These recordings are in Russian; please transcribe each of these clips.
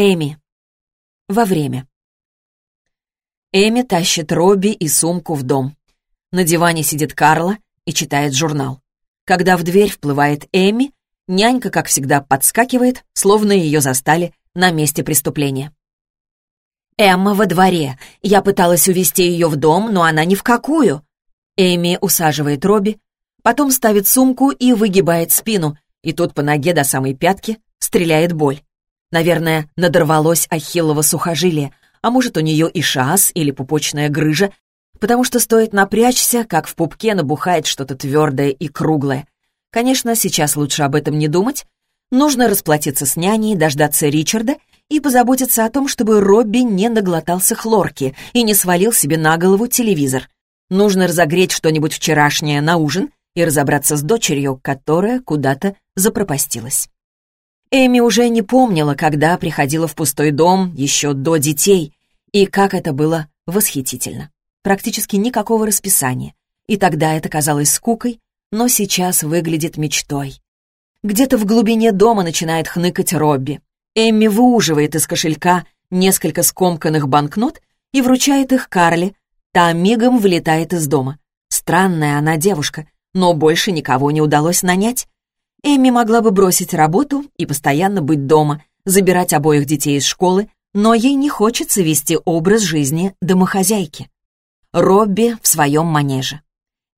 Эми. Во время. Эми тащит Робби и сумку в дом. На диване сидит Карла и читает журнал. Когда в дверь вплывает Эми, нянька, как всегда, подскакивает, словно ее застали на месте преступления. «Эмма во дворе. Я пыталась увести ее в дом, но она ни в какую». Эми усаживает Робби, потом ставит сумку и выгибает спину, и тут по ноге до самой пятки стреляет боль. Наверное, надорвалось ахиллово сухожилие, а может, у нее и шас или пупочная грыжа, потому что стоит напрячься, как в пупке набухает что-то твердое и круглое. Конечно, сейчас лучше об этом не думать. Нужно расплатиться с няней, дождаться Ричарда и позаботиться о том, чтобы Робби не наглотался хлорки и не свалил себе на голову телевизор. Нужно разогреть что-нибудь вчерашнее на ужин и разобраться с дочерью, которая куда-то запропастилась. Эми уже не помнила, когда приходила в пустой дом еще до детей, и как это было восхитительно. Практически никакого расписания. И тогда это казалось скукой, но сейчас выглядит мечтой. Где-то в глубине дома начинает хныкать Робби. Эмми выуживает из кошелька несколько скомканных банкнот и вручает их Карле. Та мигом вылетает из дома. Странная она девушка, но больше никого не удалось нанять. Эми могла бы бросить работу и постоянно быть дома, забирать обоих детей из школы, но ей не хочется вести образ жизни домохозяйки. Робби в своем манеже.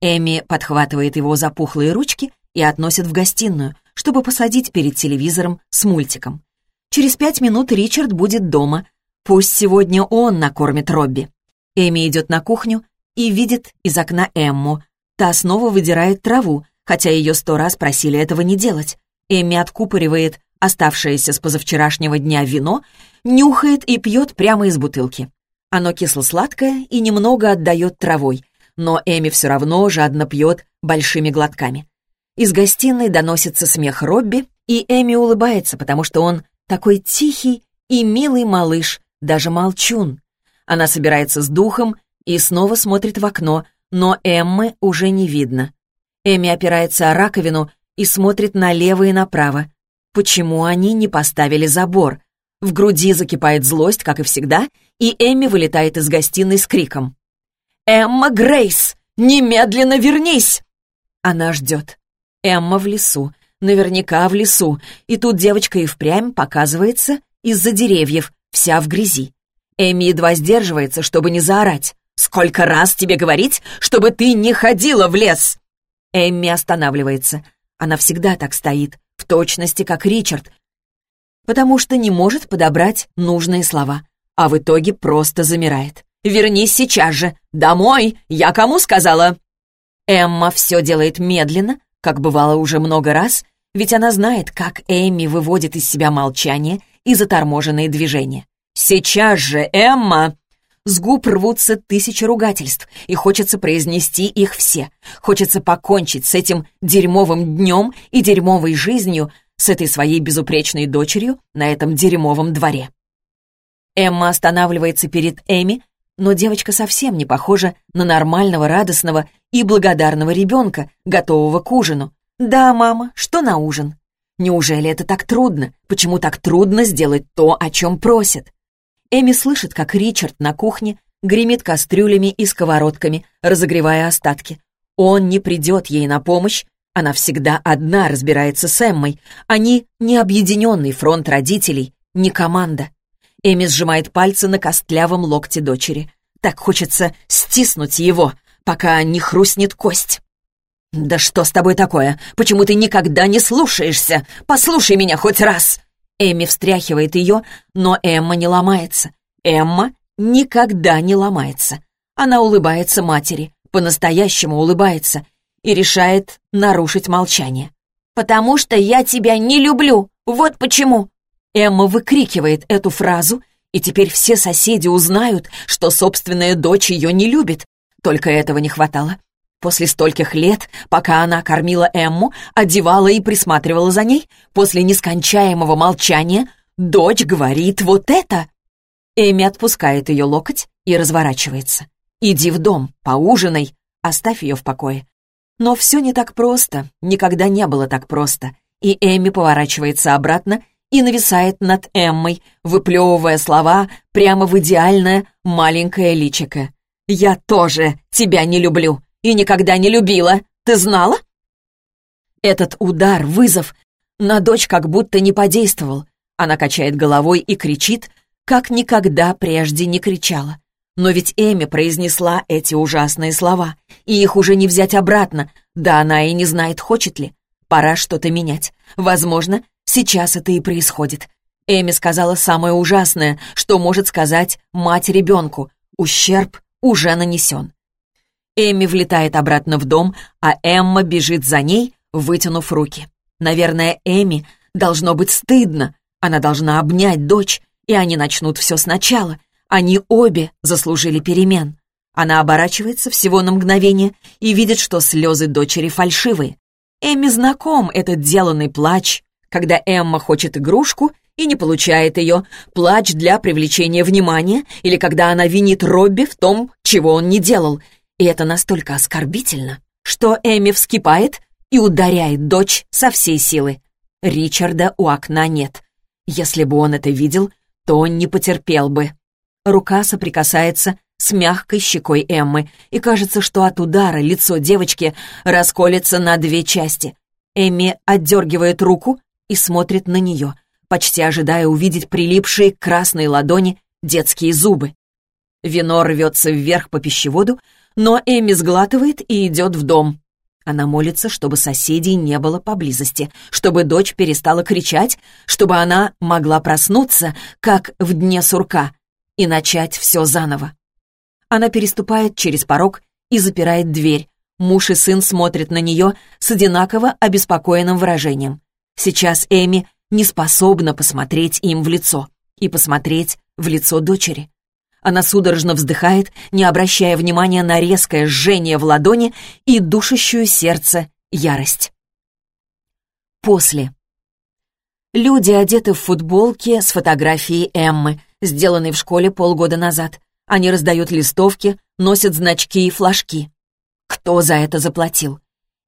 Эми подхватывает его за пухлые ручки и относит в гостиную, чтобы посадить перед телевизором с мультиком. Через пять минут Ричард будет дома. Пусть сегодня он накормит Робби. Эми идет на кухню и видит из окна Эмму. Та снова выдирает траву, хотя ее сто раз просили этого не делать. Эми откупоривает оставшееся с позавчерашнего дня вино, нюхает и пьет прямо из бутылки. Оно кисло-сладкое и немного отдает травой, но Эми все равно жадно пьет большими глотками. Из гостиной доносится смех Робби, и Эми улыбается, потому что он такой тихий и милый малыш, даже молчун. Она собирается с духом и снова смотрит в окно, но Эммы уже не видно. Эми опирается о раковину и смотрит налево и направо. Почему они не поставили забор? В груди закипает злость, как и всегда, и Эми вылетает из гостиной с криком. «Эмма Грейс, немедленно вернись!» Она ждет. Эмма в лесу, наверняка в лесу, и тут девочка и впрямь показывается из-за деревьев, вся в грязи. Эми едва сдерживается, чтобы не заорать. «Сколько раз тебе говорить, чтобы ты не ходила в лес?» Эмми останавливается. Она всегда так стоит, в точности, как Ричард, потому что не может подобрать нужные слова, а в итоге просто замирает. «Вернись сейчас же! Домой! Я кому сказала?» Эмма все делает медленно, как бывало уже много раз, ведь она знает, как Эмми выводит из себя молчание и заторможенные движения. «Сейчас же, Эмма!» С губ рвутся тысячи ругательств, и хочется произнести их все. Хочется покончить с этим дерьмовым днем и дерьмовой жизнью, с этой своей безупречной дочерью на этом дерьмовом дворе. Эмма останавливается перед Эми, но девочка совсем не похожа на нормального, радостного и благодарного ребенка, готового к ужину. «Да, мама, что на ужин?» Неужели это так трудно? Почему так трудно сделать то, о чем просят? Эми слышит, как Ричард на кухне гремит кастрюлями и сковородками, разогревая остатки. Он не придет ей на помощь, она всегда одна разбирается с Эммой. Они не объединенный фронт родителей, не команда. Эми сжимает пальцы на костлявом локте дочери. Так хочется стиснуть его, пока не хрустнет кость. «Да что с тобой такое? Почему ты никогда не слушаешься? Послушай меня хоть раз!» Эмми встряхивает ее, но Эмма не ломается. Эмма никогда не ломается. Она улыбается матери, по-настоящему улыбается, и решает нарушить молчание. «Потому что я тебя не люблю! Вот почему!» Эмма выкрикивает эту фразу, и теперь все соседи узнают, что собственная дочь ее не любит. Только этого не хватало. После стольких лет, пока она кормила Эмму, одевала и присматривала за ней, после нескончаемого молчания, дочь говорит вот это. Эми отпускает ее локоть и разворачивается. «Иди в дом, поужинай, оставь ее в покое». Но все не так просто, никогда не было так просто. И Эми поворачивается обратно и нависает над Эммой, выплевывая слова прямо в идеальное маленькое личико. «Я тоже тебя не люблю и никогда не любила. Ты знала?» Этот удар, вызов, на дочь как будто не подействовал. Она качает головой и кричит, как никогда прежде не кричала. Но ведь Эми произнесла эти ужасные слова, и их уже не взять обратно, да она и не знает, хочет ли. Пора что-то менять. Возможно, сейчас это и происходит. Эми сказала самое ужасное, что может сказать мать ребенку. Ущерб уже нанесен. Эми влетает обратно в дом, а Эмма бежит за ней, вытянув руки. Наверное, Эми должно быть стыдно. Она должна обнять дочь, и они начнут все сначала. Они обе заслужили перемен. Она оборачивается всего на мгновение и видит, что слезы дочери фальшивые. Эмми знаком этот деланный плач, когда Эмма хочет игрушку и не получает ее, плач для привлечения внимания или когда она винит Робби в том, чего он не делал. И это настолько оскорбительно, что Эмми вскипает и ударяет дочь со всей силы. Ричарда у окна нет. Если бы он это видел, то он не потерпел бы. Рука соприкасается с мягкой щекой Эммы, и кажется, что от удара лицо девочки расколется на две части. Эмми отдергивает руку и смотрит на нее, почти ожидая увидеть прилипшие к красной ладони детские зубы. Вино рвется вверх по пищеводу, но Эмми сглатывает и идет в дом. Она молится, чтобы соседей не было поблизости, чтобы дочь перестала кричать, чтобы она могла проснуться, как в дне сурка, и начать все заново. Она переступает через порог и запирает дверь. Муж и сын смотрят на нее с одинаково обеспокоенным выражением. Сейчас Эми не способна посмотреть им в лицо и посмотреть в лицо дочери. Она судорожно вздыхает, не обращая внимания на резкое жжение в ладони и душащую сердце ярость. После. Люди одеты в футболки с фотографией Эммы, сделанной в школе полгода назад. Они раздают листовки, носят значки и флажки. Кто за это заплатил?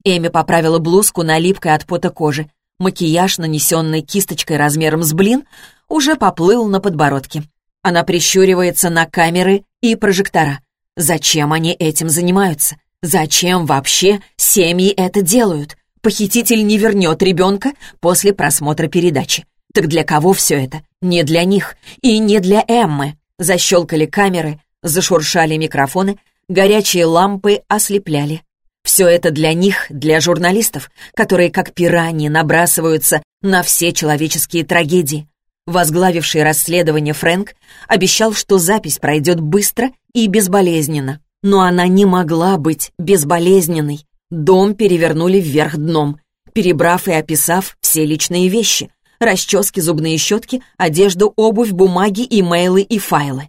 Эми поправила блузку на липкой от пота кожи. Макияж, нанесенный кисточкой размером с блин, уже поплыл на подбородке. Она прищуривается на камеры и прожектора. Зачем они этим занимаются? Зачем вообще семьи это делают? Похититель не вернет ребенка после просмотра передачи. Так для кого все это? Не для них и не для Эммы. Защелкали камеры, зашуршали микрофоны, горячие лампы ослепляли. Все это для них, для журналистов, которые как пираньи набрасываются на все человеческие трагедии. Возглавивший расследование Фрэнк обещал, что запись пройдет быстро и безболезненно. Но она не могла быть безболезненной. Дом перевернули вверх дном, перебрав и описав все личные вещи, расчески, зубные щетки, одежду, обувь, бумаги, имейлы и файлы.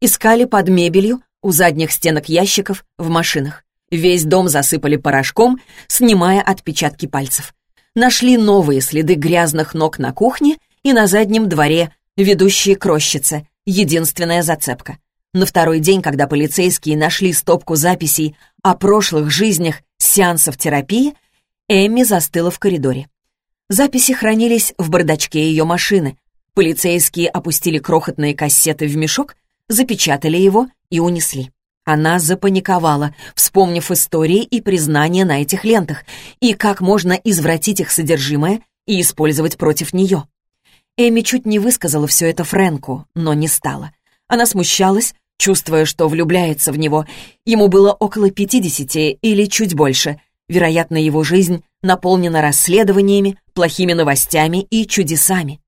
Искали под мебелью, у задних стенок ящиков, в машинах. Весь дом засыпали порошком, снимая отпечатки пальцев. Нашли новые следы грязных ног на кухне и на заднем дворе, ведущие к рощице, единственная зацепка. На второй день, когда полицейские нашли стопку записей о прошлых жизнях сеансов терапии, Эмми застыла в коридоре. Записи хранились в бардачке ее машины. Полицейские опустили крохотные кассеты в мешок, запечатали его и унесли. Она запаниковала, вспомнив истории и признания на этих лентах, и как можно извратить их содержимое и использовать против нее. Эми чуть не высказала все это Фрэнку, но не стала. Она смущалась, чувствуя, что влюбляется в него. Ему было около пятидесяти или чуть больше. Вероятно, его жизнь наполнена расследованиями, плохими новостями и чудесами.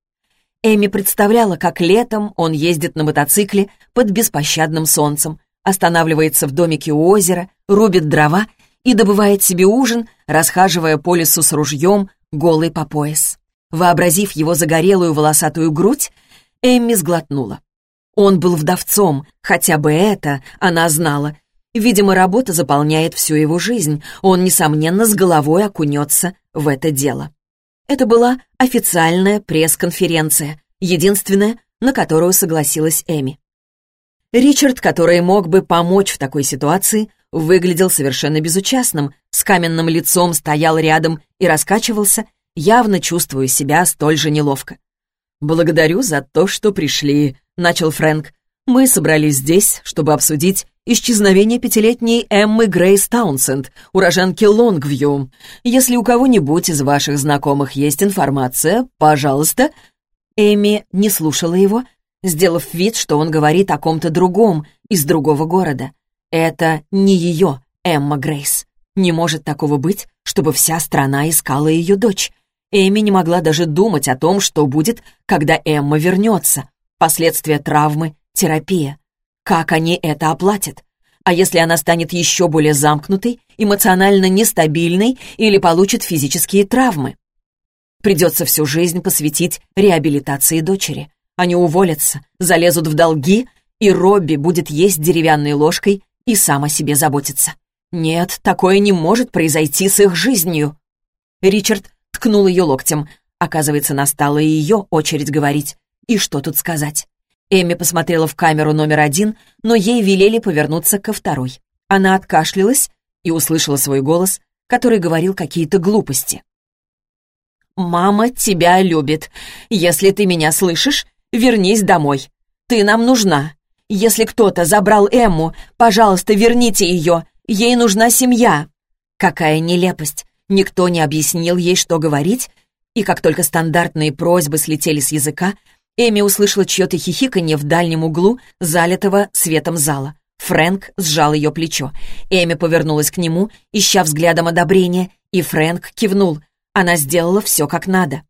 Эми представляла, как летом он ездит на мотоцикле под беспощадным солнцем, останавливается в домике у озера, рубит дрова и добывает себе ужин, расхаживая по лесу с ружьем, голый по пояс. Вообразив его загорелую волосатую грудь, Эмми сглотнула. Он был вдовцом, хотя бы это она знала. Видимо, работа заполняет всю его жизнь. Он, несомненно, с головой окунется в это дело. Это была официальная пресс-конференция, единственная, на которую согласилась Эми. Ричард, который мог бы помочь в такой ситуации, выглядел совершенно безучастным, с каменным лицом стоял рядом и раскачивался, явно чувствуя себя столь же неловко. «Благодарю за то, что пришли», — начал Фрэнк. «Мы собрались здесь, чтобы обсудить исчезновение пятилетней Эммы Грейс Таунсенд, уроженки Лонгвью. Если у кого-нибудь из ваших знакомых есть информация, пожалуйста...» Эми не слушала его, сделав вид, что он говорит о ком-то другом из другого города. Это не ее Эмма Грейс. Не может такого быть, чтобы вся страна искала ее дочь. Эми не могла даже думать о том, что будет, когда Эмма вернется. Последствия травмы, терапия. Как они это оплатят? А если она станет еще более замкнутой, эмоционально нестабильной или получит физические травмы? Придется всю жизнь посвятить реабилитации дочери. Они уволятся, залезут в долги, и Робби будет есть деревянной ложкой и сам о себе заботиться. Нет, такое не может произойти с их жизнью. Ричард ткнул ее локтем. Оказывается, настала и ее очередь говорить. И что тут сказать? Эми посмотрела в камеру номер один, но ей велели повернуться ко второй. Она откашлялась и услышала свой голос, который говорил какие-то глупости. «Мама тебя любит. Если ты меня слышишь, вернись домой. Ты нам нужна. Если кто-то забрал Эмму, пожалуйста, верните ее. Ей нужна семья. Какая нелепость. Никто не объяснил ей, что говорить, и как только стандартные просьбы слетели с языка, Эми услышала чье-то хихиканье в дальнем углу, залитого светом зала. Фрэнк сжал ее плечо. Эми повернулась к нему, ища взглядом одобрения, и Фрэнк кивнул. Она сделала все как надо.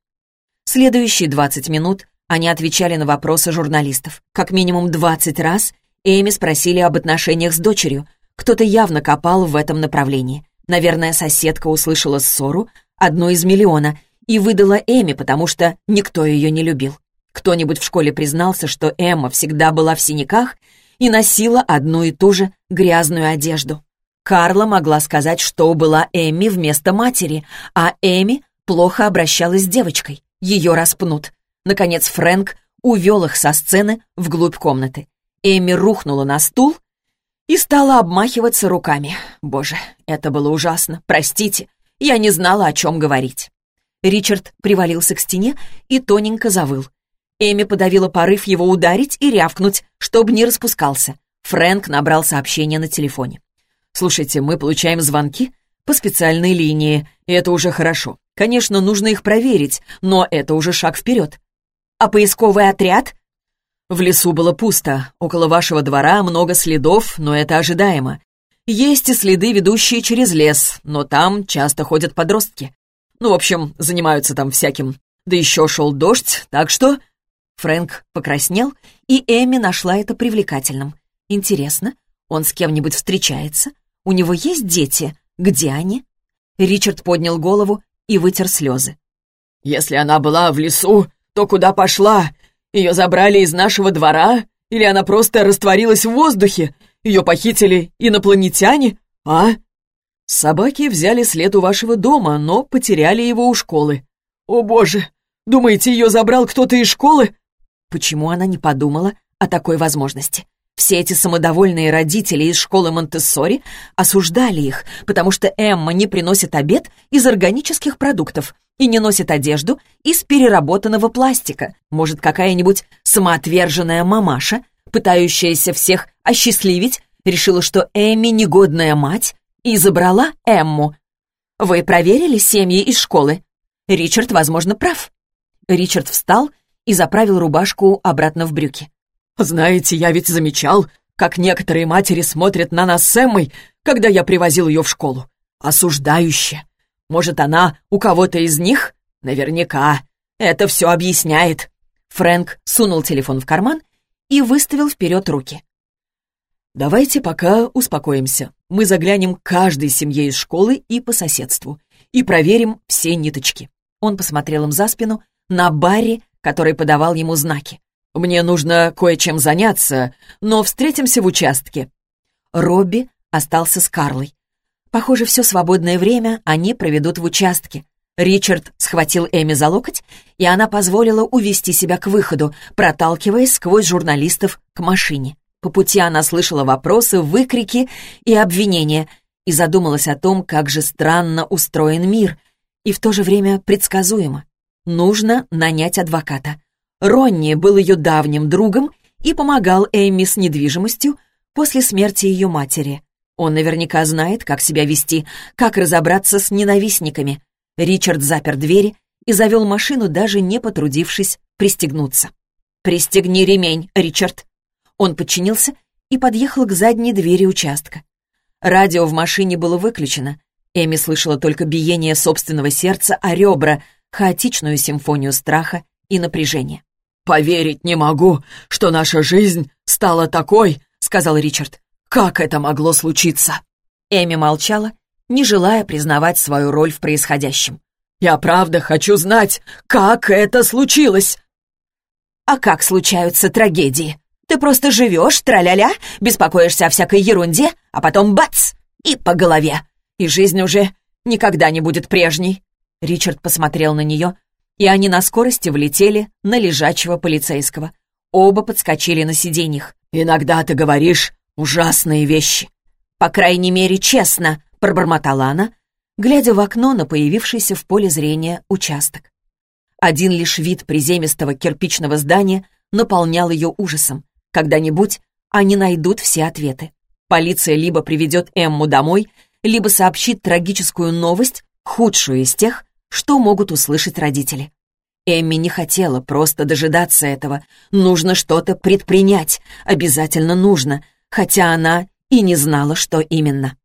Следующие 20 минут они отвечали на вопросы журналистов. Как минимум 20 раз Эми спросили об отношениях с дочерью, кто-то явно копал в этом направлении. Наверное, соседка услышала ссору, одну из миллиона, и выдала Эми, потому что никто ее не любил. Кто-нибудь в школе признался, что Эмма всегда была в синяках и носила одну и ту же грязную одежду. Карла могла сказать, что была Эмми вместо матери, а Эми плохо обращалась с девочкой. Ее распнут. Наконец Фрэнк увел их со сцены вглубь комнаты. Эми рухнула на стул и стала обмахиваться руками. Боже, это было ужасно. Простите, я не знала, о чем говорить. Ричард привалился к стене и тоненько завыл. Эми подавила порыв его ударить и рявкнуть, чтобы не распускался. Фрэнк набрал сообщение на телефоне. «Слушайте, мы получаем звонки по специальной линии, и это уже хорошо. Конечно, нужно их проверить, но это уже шаг вперед. А поисковый отряд? В лесу было пусто. Около вашего двора много следов, но это ожидаемо. Есть и следы, ведущие через лес, но там часто ходят подростки. Ну, в общем, занимаются там всяким. Да еще шел дождь, так что...» Фрэнк покраснел, и Эми нашла это привлекательным. «Интересно, он с кем-нибудь встречается? У него есть дети? Где они?» Ричард поднял голову и вытер слезы. «Если она была в лесу, то куда пошла? Ее забрали из нашего двора? Или она просто растворилась в воздухе? Ее похитили инопланетяне? А? Собаки взяли след у вашего дома, но потеряли его у школы. О боже! Думаете, ее забрал кто-то из школы? Почему она не подумала о такой возможности? Все эти самодовольные родители из школы Монтессори осуждали их, потому что Эмма не приносит обед из органических продуктов, и не носит одежду из переработанного пластика. Может, какая-нибудь самоотверженная мамаша, пытающаяся всех осчастливить, решила, что Эми негодная мать и забрала Эмму. Вы проверили семьи из школы? Ричард, возможно, прав. Ричард встал и заправил рубашку обратно в брюки. «Знаете, я ведь замечал, как некоторые матери смотрят на нас с Эммой, когда я привозил ее в школу. Осуждающе. Может, она у кого-то из них? Наверняка. Это все объясняет». Фрэнк сунул телефон в карман и выставил вперед руки. «Давайте пока успокоимся. Мы заглянем к каждой семье из школы и по соседству и проверим все ниточки». Он посмотрел им за спину на Барри, который подавал ему знаки. «Мне нужно кое-чем заняться, но встретимся в участке». Робби остался с Карлой. Похоже, все свободное время они проведут в участке. Ричард схватил Эми за локоть, и она позволила увести себя к выходу, проталкиваясь сквозь журналистов к машине. По пути она слышала вопросы, выкрики и обвинения и задумалась о том, как же странно устроен мир и в то же время предсказуемо. Нужно нанять адвоката. Ронни был ее давним другом и помогал Эмми с недвижимостью после смерти ее матери. Он наверняка знает, как себя вести, как разобраться с ненавистниками. Ричард запер двери и завел машину, даже не потрудившись пристегнуться. «Пристегни ремень, Ричард!» Он подчинился и подъехал к задней двери участка. Радио в машине было выключено. Эми слышала только биение собственного сердца о ребра, хаотичную симфонию страха и напряжения. «Поверить не могу, что наша жизнь стала такой», — сказал Ричард. «Как это могло случиться?» Эми молчала, не желая признавать свою роль в происходящем. «Я правда хочу знать, как это случилось!» «А как случаются трагедии? Ты просто живешь, траля-ля, беспокоишься о всякой ерунде, а потом бац! И по голове. И жизнь уже никогда не будет прежней». Ричард посмотрел на нее, и они на скорости влетели на лежачего полицейского. Оба подскочили на сиденьях. «Иногда ты говоришь ужасные вещи». «По крайней мере, честно», — пробормотала она, глядя в окно на появившийся в поле зрения участок. Один лишь вид приземистого кирпичного здания наполнял ее ужасом. Когда-нибудь они найдут все ответы. Полиция либо приведет Эмму домой, либо сообщит трагическую новость, худшую из тех, что могут услышать родители. Эмми не хотела просто дожидаться этого. Нужно что-то предпринять, обязательно нужно, хотя она и не знала, что именно.